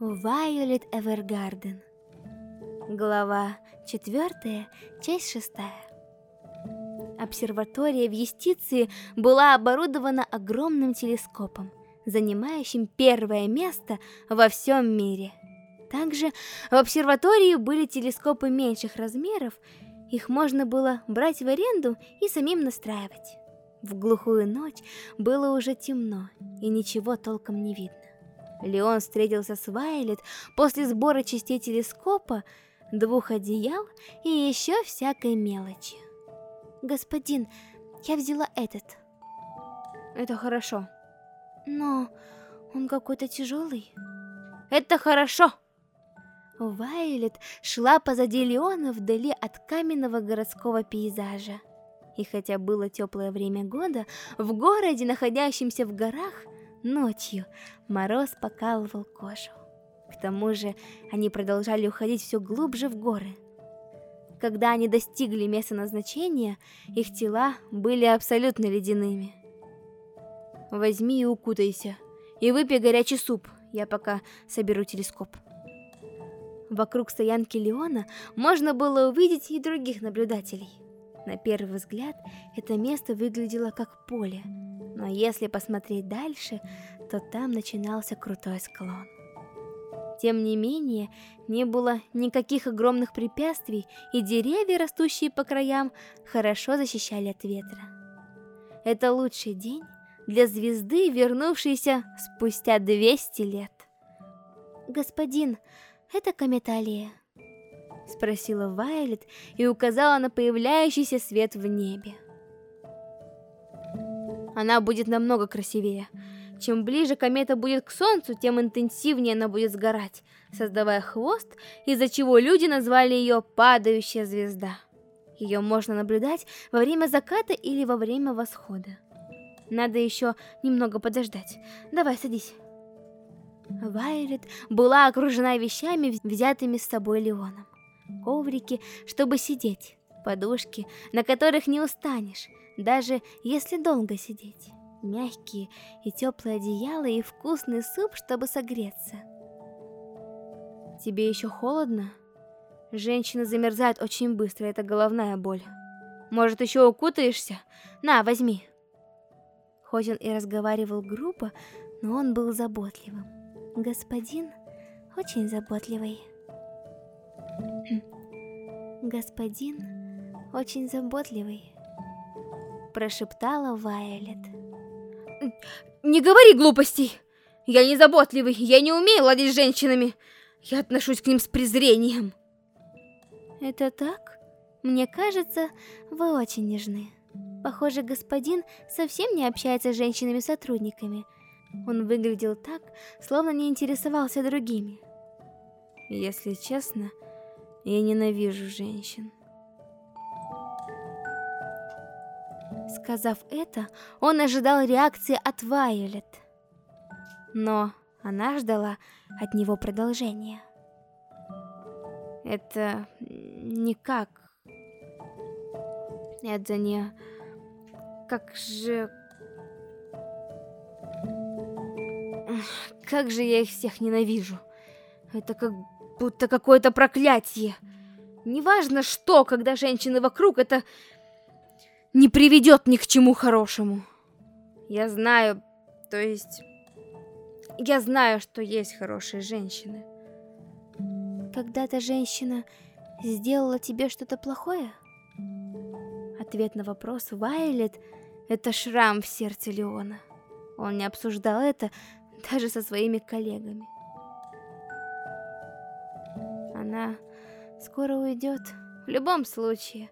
Вайолет Эвергарден. Глава 4, часть 6. Обсерватория в Юстиции была оборудована огромным телескопом, занимающим первое место во всем мире. Также в обсерватории были телескопы меньших размеров, их можно было брать в аренду и самим настраивать. В глухую ночь было уже темно, и ничего толком не видно. Леон встретился с Вайлет после сбора частей телескопа, двух одеял и еще всякой мелочи. «Господин, я взяла этот». «Это хорошо». «Но он какой-то тяжелый». «Это хорошо». Вайлет шла позади Леона вдали от каменного городского пейзажа. И хотя было теплое время года, в городе, находящемся в горах, Ночью мороз покалывал кожу. К тому же они продолжали уходить все глубже в горы. Когда они достигли места назначения, их тела были абсолютно ледяными. «Возьми и укутайся, и выпей горячий суп, я пока соберу телескоп». Вокруг стоянки Леона можно было увидеть и других наблюдателей. На первый взгляд это место выглядело как поле, но если посмотреть дальше, то там начинался крутой склон. Тем не менее, не было никаких огромных препятствий, и деревья, растущие по краям, хорошо защищали от ветра. Это лучший день для звезды, вернувшейся спустя 200 лет. «Господин, это комета Аллея?» Спросила Вайлет и указала на появляющийся свет в небе она будет намного красивее. Чем ближе комета будет к Солнцу, тем интенсивнее она будет сгорать, создавая хвост, из-за чего люди назвали ее «падающая звезда». Ее можно наблюдать во время заката или во время восхода. Надо еще немного подождать. Давай, садись. Вайлет была окружена вещами, взятыми с собой Леоном. Коврики, чтобы сидеть, подушки, на которых не устанешь, даже если долго сидеть. Мягкие и теплые одеяла и вкусный суп, чтобы согреться. Тебе еще холодно? Женщина замерзает очень быстро, это головная боль. Может, еще укутаешься? На, возьми. Хоть он и разговаривал грубо, но он был заботливым. Господин очень заботливый. Господин очень заботливый прошептала Вайолет. «Не говори глупостей! Я не заботливый, я не умею ладить с женщинами. Я отношусь к ним с презрением». «Это так? Мне кажется, вы очень нежны. Похоже, господин совсем не общается с женщинами-сотрудниками. Он выглядел так, словно не интересовался другими». «Если честно, я ненавижу женщин». Сказав это, он ожидал реакции от Вайолет. Но она ждала от него продолжения. Это никак. Это не... Как же... Как же я их всех ненавижу. Это как будто какое-то проклятие. Неважно что, когда женщины вокруг, это не приведет ни к чему хорошему. Я знаю, то есть... Я знаю, что есть хорошие женщины. Когда-то женщина сделала тебе что-то плохое? Ответ на вопрос Вайлет — это шрам в сердце Леона. Он не обсуждал это даже со своими коллегами. Она скоро уйдет в любом случае.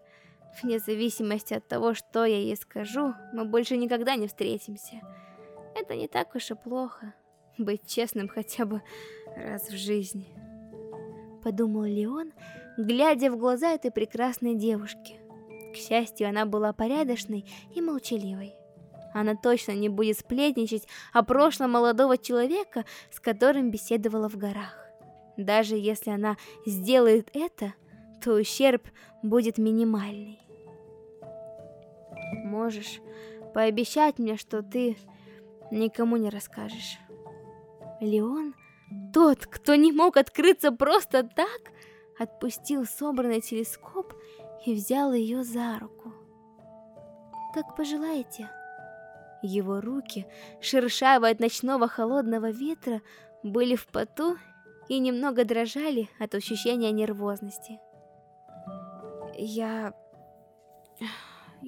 Вне зависимости от того, что я ей скажу, мы больше никогда не встретимся. Это не так уж и плохо. Быть честным хотя бы раз в жизни. Подумал Леон, глядя в глаза этой прекрасной девушки. К счастью, она была порядочной и молчаливой. Она точно не будет сплетничать о прошлом молодого человека, с которым беседовала в горах. Даже если она сделает это, то ущерб будет минимальный. Можешь пообещать мне, что ты никому не расскажешь. Леон тот, кто не мог открыться просто так, отпустил собранный телескоп и взял ее за руку. «Как пожелаете». Его руки, шершавые от ночного холодного ветра, были в поту и немного дрожали от ощущения нервозности. Я...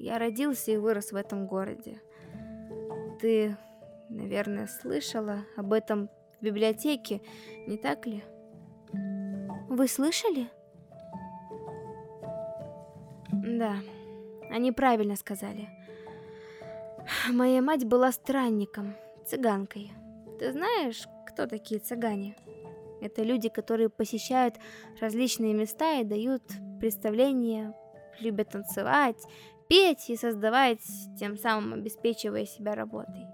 Я родился и вырос в этом городе. Ты, наверное, слышала об этом в библиотеке, не так ли? Вы слышали? Да, они правильно сказали. Моя мать была странником, цыганкой. Ты знаешь, кто такие цыгане? Это люди, которые посещают различные места и дают представления, любят танцевать, петь и создавать, тем самым обеспечивая себя работой.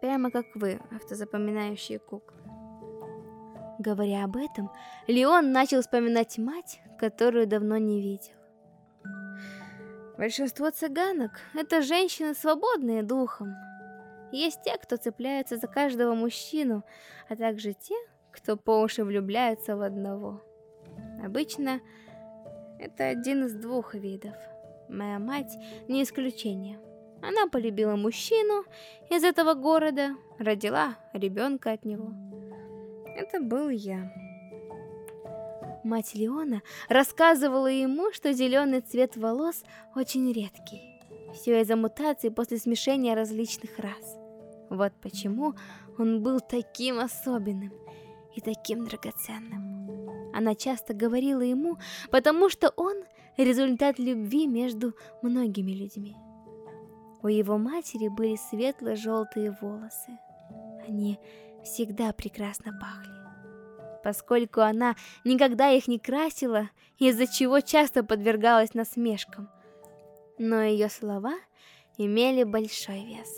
Прямо как вы, автозапоминающие куклы. Говоря об этом, Леон начал вспоминать мать, которую давно не видел. Большинство цыганок – это женщины, свободные духом. Есть те, кто цепляются за каждого мужчину, а также те, кто по уши влюбляются в одного. Обычно это один из двух видов. Моя мать не исключение. Она полюбила мужчину из этого города, родила ребенка от него. Это был я. Мать Леона рассказывала ему, что зеленый цвет волос очень редкий. Все из-за мутаций после смешения различных рас. Вот почему он был таким особенным и таким драгоценным. Она часто говорила ему, потому что он результат любви между многими людьми. У его матери были светло-желтые волосы. Они всегда прекрасно пахли. Поскольку она никогда их не красила, из-за чего часто подвергалась насмешкам. Но ее слова имели большой вес.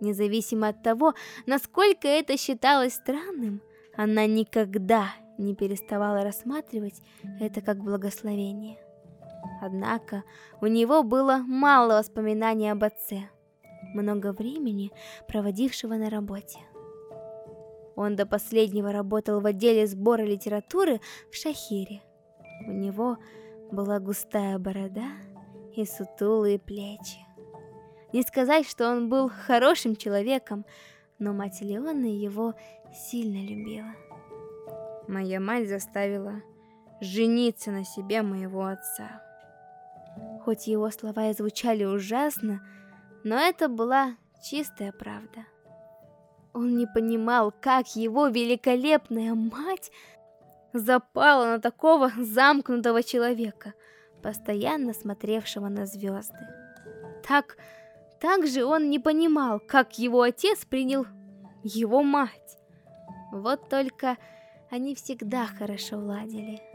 Независимо от того, насколько это считалось странным, она никогда не переставала рассматривать это как благословение. Однако у него было мало воспоминаний об отце, много времени проводившего на работе. Он до последнего работал в отделе сбора литературы в Шахире. У него была густая борода и сутулые плечи. Не сказать, что он был хорошим человеком, но мать Леона его сильно любила. Моя мать заставила жениться на себе моего отца. Хоть его слова и звучали ужасно, но это была чистая правда. Он не понимал, как его великолепная мать запала на такого замкнутого человека, постоянно смотревшего на звезды. Так, так же он не понимал, как его отец принял его мать. Вот только они всегда хорошо ладили.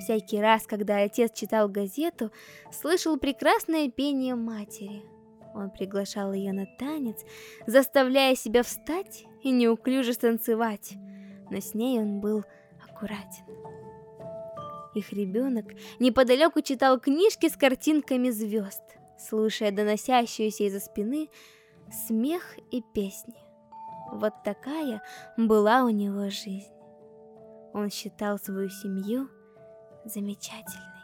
Всякий раз, когда отец читал газету, слышал прекрасное пение матери – он приглашал ее на танец, заставляя себя встать и неуклюже танцевать, но с ней он был аккуратен. Их ребенок неподалеку читал книжки с картинками звезд, слушая доносящуюся из-за спины смех и песни. Вот такая была у него жизнь. Он считал свою семью замечательной.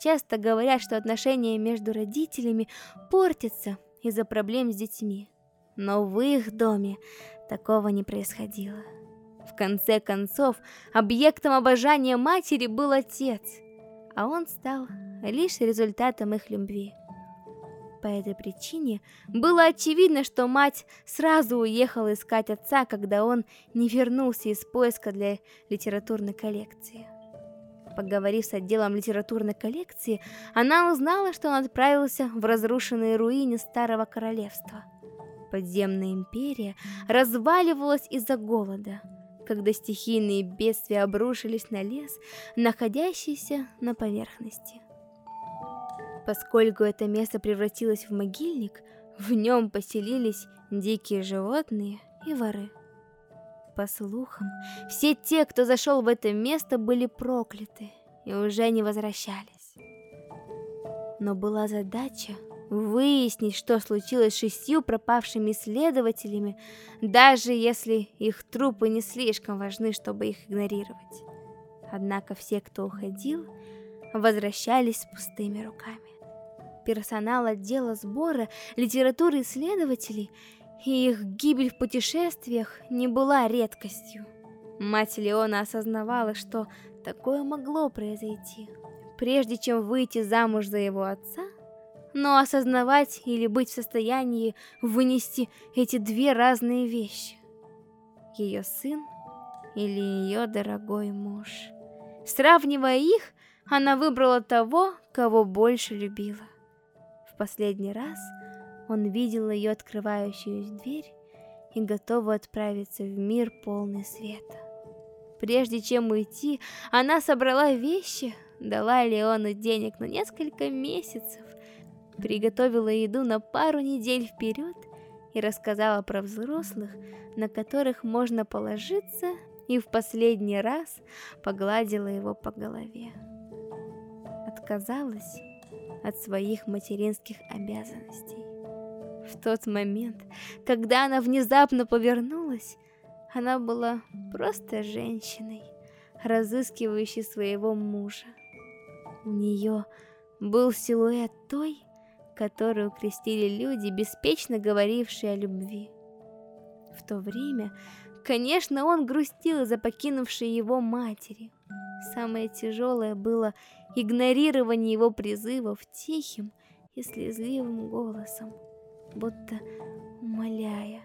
Часто говорят, что отношения между родителями портятся из-за проблем с детьми. Но в их доме такого не происходило. В конце концов, объектом обожания матери был отец, а он стал лишь результатом их любви. По этой причине было очевидно, что мать сразу уехала искать отца, когда он не вернулся из поиска для литературной коллекции. Поговорив с отделом литературной коллекции, она узнала, что он отправился в разрушенные руины Старого Королевства. Подземная империя разваливалась из-за голода, когда стихийные бедствия обрушились на лес, находящийся на поверхности. Поскольку это место превратилось в могильник, в нем поселились дикие животные и воры. По слухам, все те, кто зашел в это место, были прокляты и уже не возвращались. Но была задача выяснить, что случилось с шестью пропавшими следователями, даже если их трупы не слишком важны, чтобы их игнорировать. Однако все, кто уходил, возвращались с пустыми руками. Персонал отдела сбора литературы исследователей и их гибель в путешествиях не была редкостью. Мать Леона осознавала, что такое могло произойти, прежде чем выйти замуж за его отца, но осознавать или быть в состоянии вынести эти две разные вещи. Ее сын или ее дорогой муж. Сравнивая их, она выбрала того, кого больше любила. В последний раз он видел ее открывающую дверь и готовую отправиться в мир полный света. Прежде чем уйти, она собрала вещи, дала Леону денег на несколько месяцев, приготовила еду на пару недель вперед и рассказала про взрослых, на которых можно положиться, и в последний раз погладила его по голове. Отказалась от своих материнских обязанностей. В тот момент, когда она внезапно повернулась, она была просто женщиной, разыскивающей своего мужа. У нее был силуэт той, которую крестили люди, беспечно говорившие о любви. В то время, конечно, он грустил из-за покинувшей его матери. Самое тяжелое было игнорирование его призывов тихим и слезливым голосом, будто умоляя.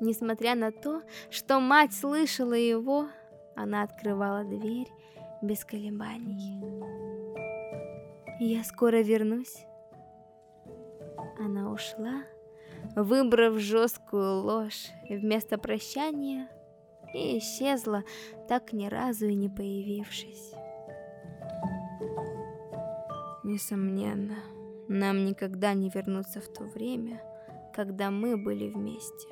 Несмотря на то, что мать слышала его, она открывала дверь без колебаний. «Я скоро вернусь». Она ушла, выбрав жесткую ложь вместо прощания, и исчезла, так ни разу и не появившись. Несомненно, нам никогда не вернуться в то время, когда мы были вместе.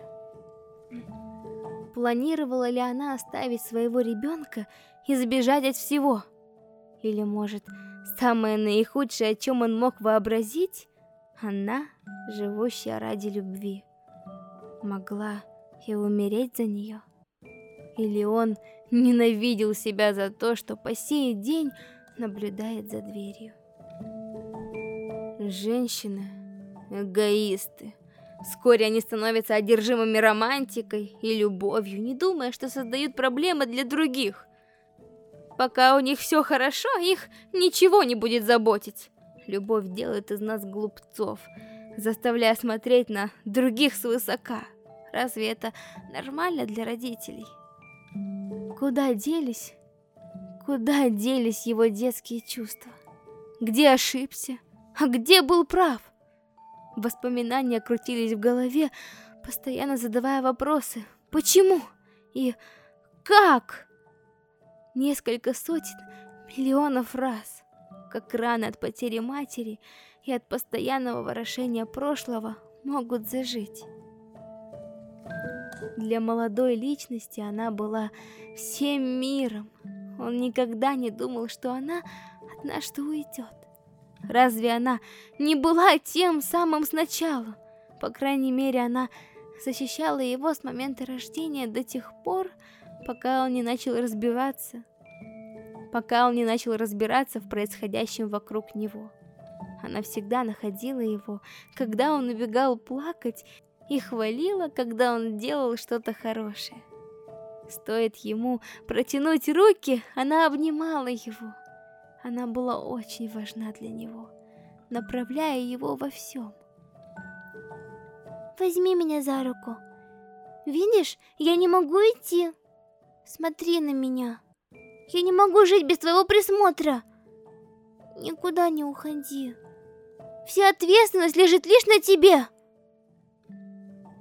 Планировала ли она оставить своего ребенка и сбежать от всего? Или, может, самое наихудшее, о чем он мог вообразить, она, живущая ради любви, могла и умереть за нее? Или он ненавидел себя за то, что по сей день наблюдает за дверью? Женщины — эгоисты. Вскоре они становятся одержимыми романтикой и любовью, не думая, что создают проблемы для других. Пока у них все хорошо, их ничего не будет заботить. Любовь делает из нас глупцов, заставляя смотреть на других свысока. Разве это нормально для родителей? Куда делись? Куда делись его детские чувства? Где ошибся? А где был прав? Воспоминания крутились в голове, постоянно задавая вопросы. Почему? И как? Несколько сотен, миллионов раз. Как раны от потери матери и от постоянного ворошения прошлого могут зажить. Для молодой личности она была всем миром. Он никогда не думал, что она однажды уйдет. Разве она не была тем самым сначала? По крайней мере, она защищала его с момента рождения до тех пор, пока он не начал разбиваться, пока он не начал разбираться в происходящем вокруг него. Она всегда находила его, когда он убегал плакать, и хвалила, когда он делал что-то хорошее. Стоит ему протянуть руки, она обнимала его. Она была очень важна для него, направляя его во всем. Возьми меня за руку. Видишь, я не могу идти. Смотри на меня. Я не могу жить без твоего присмотра. Никуда не уходи. Вся ответственность лежит лишь на тебе.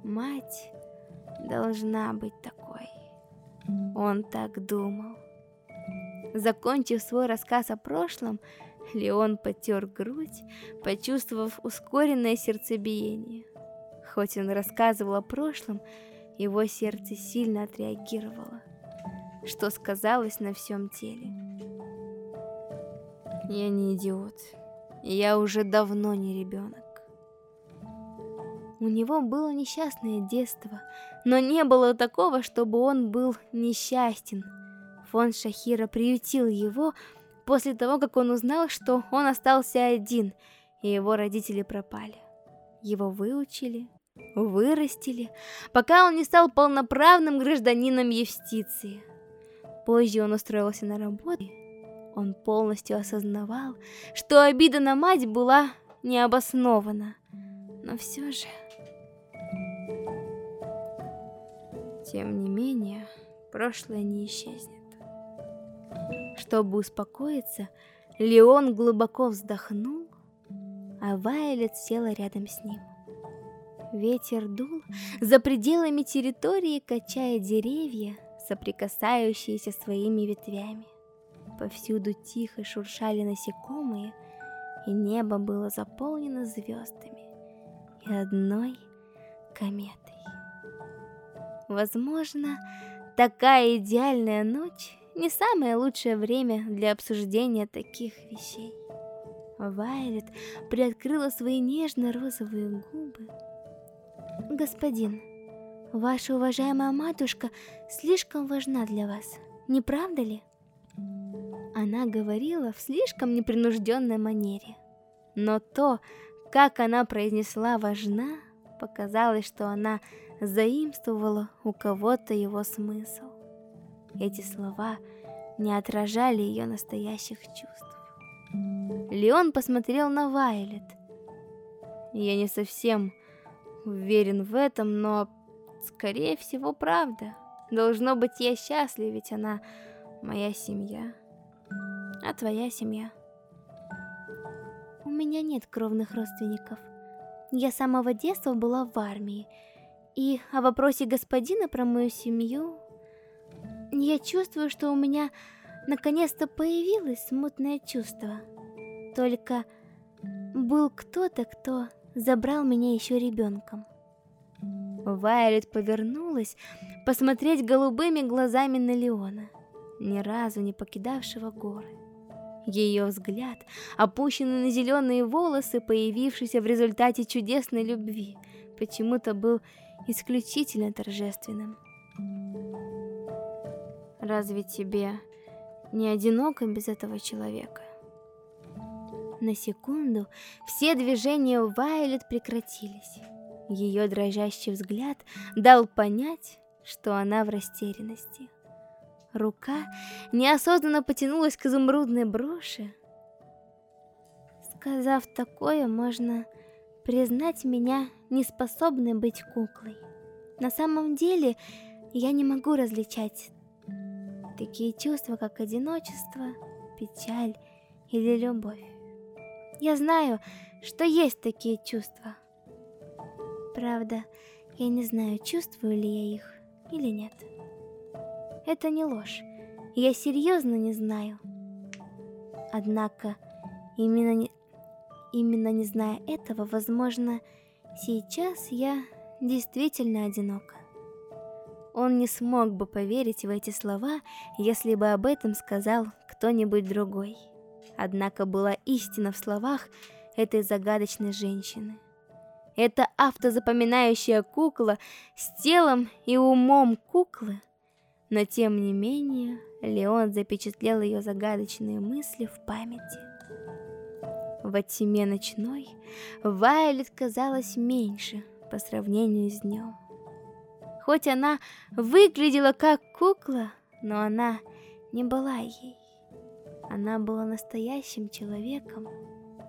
Мать должна быть такой. Он так думал. Закончив свой рассказ о прошлом, Леон потер грудь, почувствовав ускоренное сердцебиение. Хоть он рассказывал о прошлом, его сердце сильно отреагировало, что сказалось на всем теле. Я не идиот. Я уже давно не ребенок. У него было несчастное детство, но не было такого, чтобы он был несчастен. Фон Шахира приютил его после того, как он узнал, что он остался один, и его родители пропали. Его выучили, вырастили, пока он не стал полноправным гражданином юстиции. Позже он устроился на работу. Он полностью осознавал, что обида на мать была необоснована. Но все же... Тем не менее, прошлое не исчезнет. Чтобы успокоиться, Леон глубоко вздохнул, а Вайлет села рядом с ним. Ветер дул за пределами территории, качая деревья, соприкасающиеся своими ветвями. Повсюду тихо шуршали насекомые, и небо было заполнено звездами и одной кометой. Возможно, такая идеальная ночь не самое лучшее время для обсуждения таких вещей. Вайлет приоткрыла свои нежно-розовые губы Господин, ваша уважаемая матушка слишком важна для вас, не правда ли? Она говорила в слишком непринужденной манере. Но то, как она произнесла «важна», показалось, что она заимствовала у кого-то его смысл. Эти слова не отражали ее настоящих чувств. Леон посмотрел на Вайлет. Я не совсем уверен в этом, но, скорее всего, правда. Должно быть, я счастлив, ведь она моя семья. А твоя семья? У меня нет кровных родственников. Я с самого детства была в армии. И о вопросе господина про мою семью... Я чувствую, что у меня наконец-то появилось смутное чувство. Только был кто-то, кто забрал меня еще ребенком. Вайлет повернулась посмотреть голубыми глазами на Леона, ни разу не покидавшего горы. Ее взгляд, опущенный на зеленые волосы, появившийся в результате чудесной любви, почему-то был исключительно торжественным. Разве тебе не одиноко без этого человека? На секунду все движения Вайлет прекратились. Ее дрожащий взгляд дал понять, что она в растерянности. Рука неосознанно потянулась к изумрудной броши. Сказав такое, можно признать меня неспособной быть куклой. На самом деле, я не могу различать такие чувства, как одиночество, печаль или любовь. Я знаю, что есть такие чувства. Правда, я не знаю, чувствую ли я их или нет. Это не ложь. Я серьезно не знаю. Однако, именно не, именно не зная этого, возможно, сейчас я действительно одинока. Он не смог бы поверить в эти слова, если бы об этом сказал кто-нибудь другой. Однако была истина в словах этой загадочной женщины. Эта автозапоминающая кукла с телом и умом куклы, но тем не менее Леон запечатлел ее загадочные мысли в памяти. Во тьме ночной Вайлет казалась меньше по сравнению с днем. Хоть она выглядела как кукла, но она не была ей. Она была настоящим человеком,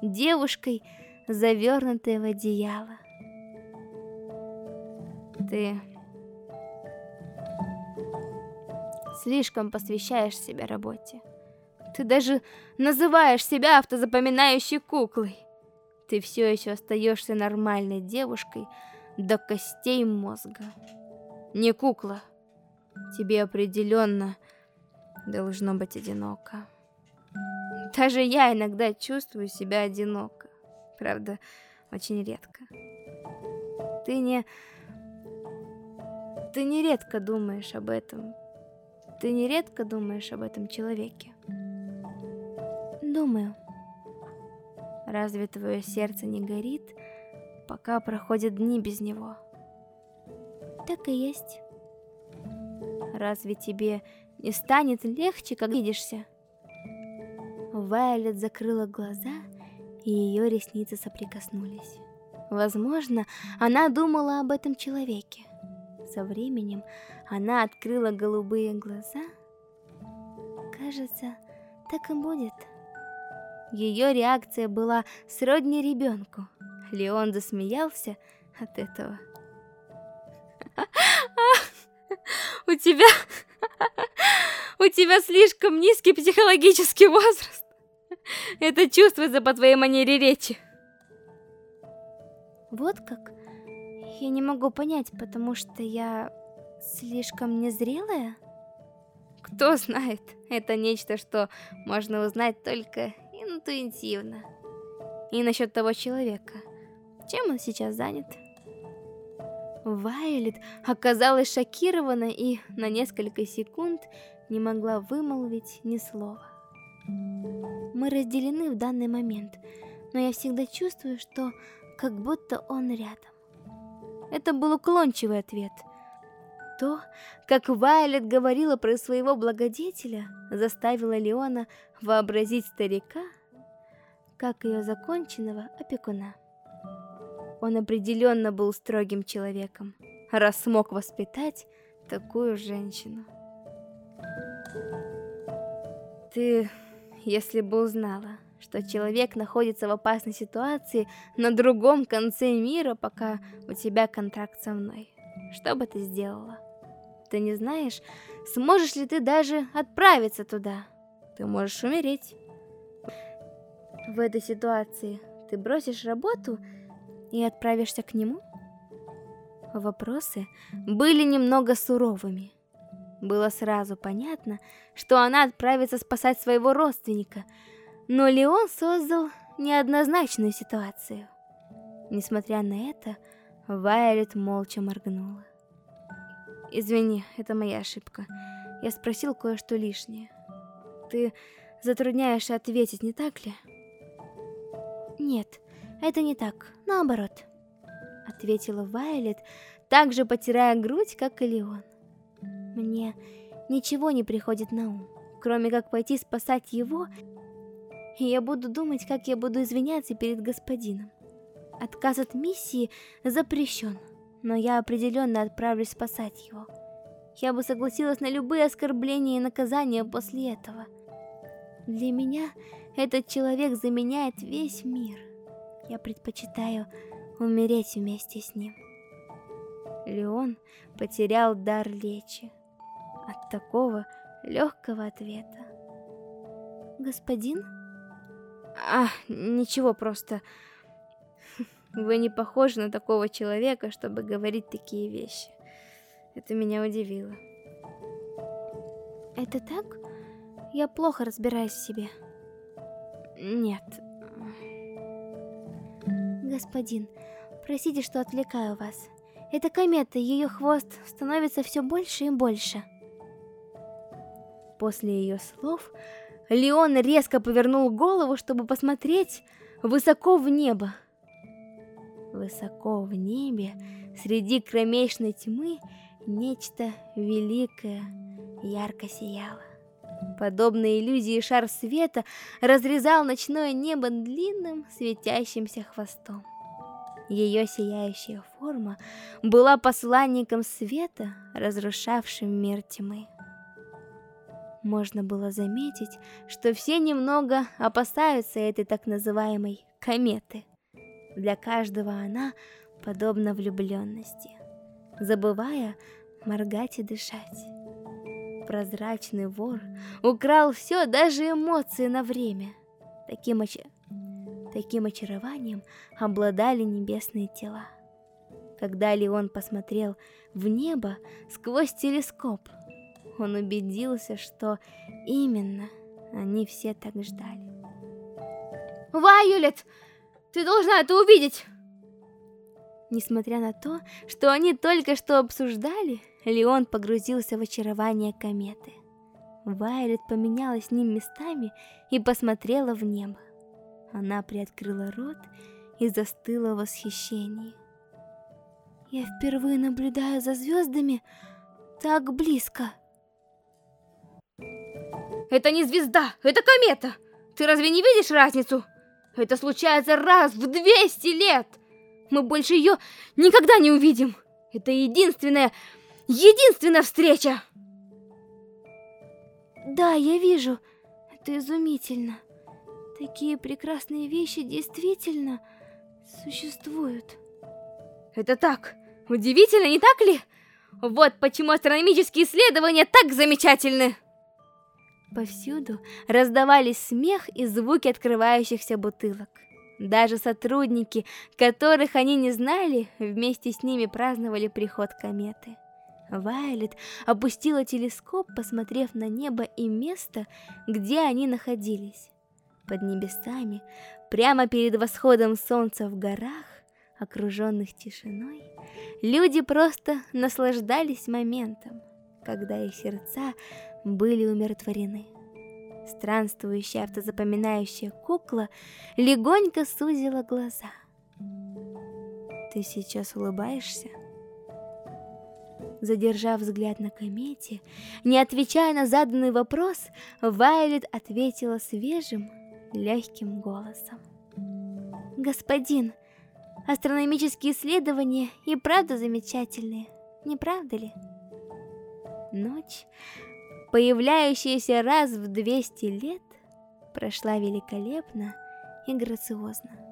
девушкой, завернутой в одеяло. Ты слишком посвящаешь себя работе. Ты даже называешь себя автозапоминающей куклой. Ты все еще остаешься нормальной девушкой до костей мозга. Не кукла. Тебе определенно должно быть одиноко. Даже я иногда чувствую себя одиноко. Правда, очень редко. Ты не... Ты не редко думаешь об этом. Ты не редко думаешь об этом человеке. Думаю. Разве твое сердце не горит, пока проходят дни без него? Так и есть. Разве тебе не станет легче, как видишься? Вайлет закрыла глаза, и ее ресницы соприкоснулись. Возможно, она думала об этом человеке. Со временем она открыла голубые глаза. Кажется, так и будет. Ее реакция была сродни ребенку. Леон засмеялся от этого. У тебя... У тебя слишком низкий психологический возраст. Это чувствуется по твоей манере речи. Вот как? Я не могу понять, потому что я слишком незрелая? Кто знает, это нечто, что можно узнать только интуитивно. И насчет того человека. Чем он сейчас занят? Вайлет оказалась шокирована и на несколько секунд не могла вымолвить ни слова. Мы разделены в данный момент, но я всегда чувствую, что как будто он рядом. Это был уклончивый ответ. То, как Вайлет говорила про своего благодетеля, заставило Леона вообразить старика, как ее законченного опекуна. Он определенно был строгим человеком, раз смог воспитать такую женщину. Ты, если бы узнала, что человек находится в опасной ситуации на другом конце мира, пока у тебя контракт со мной, что бы ты сделала? Ты не знаешь, сможешь ли ты даже отправиться туда? Ты можешь умереть. В этой ситуации ты бросишь работу и отправишься к нему? Вопросы были немного суровыми. Было сразу понятно, что она отправится спасать своего родственника, но Леон создал неоднозначную ситуацию. Несмотря на это, Вайолет молча моргнула. «Извини, это моя ошибка. Я спросил кое-что лишнее. Ты затрудняешься ответить, не так ли?» «Нет, это не так, наоборот», — ответила Вайолет, также потирая грудь, как и Леон. «Мне ничего не приходит на ум, кроме как пойти спасать его, и я буду думать, как я буду извиняться перед господином. Отказ от миссии запрещен, но я определенно отправлюсь спасать его. Я бы согласилась на любые оскорбления и наказания после этого. Для меня этот человек заменяет весь мир. Я предпочитаю умереть вместе с ним. Леон потерял дар речи от такого легкого ответа. Господин? А, ничего, просто... Вы не похожи на такого человека, чтобы говорить такие вещи. Это меня удивило. Это так? Я плохо разбираюсь в себе. Нет. Господин, простите, что отвлекаю вас. Эта комета, ее хвост становится все больше и больше. После ее слов, Леон резко повернул голову, чтобы посмотреть высоко в небо. Высоко в небе, среди кромешной тьмы, нечто великое ярко сияло. Подобно иллюзии шар света разрезал ночное небо длинным светящимся хвостом. Ее сияющая форма была посланником света, разрушавшим мир тьмы. Можно было заметить, что все немного опасаются этой так называемой кометы. Для каждого она подобна влюбленности, забывая моргать и дышать. Прозрачный вор украл все, даже эмоции на время. Таким, оч... Таким очарованием обладали небесные тела. Когда Леон посмотрел в небо сквозь телескоп, он убедился, что именно они все так ждали. «Вайолет, ты должна это увидеть!» Несмотря на то, что они только что обсуждали, Леон погрузился в очарование кометы. Вайолет поменялась с ним местами и посмотрела в небо. Она приоткрыла рот и застыла в восхищении. Я впервые наблюдаю за звездами так близко. Это не звезда, это комета. Ты разве не видишь разницу? Это случается раз в 200 лет. Мы больше ее никогда не увидим. Это единственная, единственная встреча. Да, я вижу. Это изумительно. Такие прекрасные вещи действительно существуют. Это так. Удивительно, не так ли? Вот почему астрономические исследования так замечательны. Повсюду раздавались смех и звуки открывающихся бутылок. Даже сотрудники, которых они не знали, вместе с ними праздновали приход кометы. Вайлет опустила телескоп, посмотрев на небо и место, где они находились. Под небесами, прямо перед восходом солнца в горах, окруженных тишиной, люди просто наслаждались моментом, когда их сердца были умиротворены. Странствующая автозапоминающая кукла легонько сузила глаза. «Ты сейчас улыбаешься?» Задержав взгляд на комете, не отвечая на заданный вопрос, Вайлет ответила свежим, легким голосом. «Господин, астрономические исследования и правда замечательные, не правда ли?» Ночь появляющаяся раз в 200 лет, прошла великолепно и грациозно.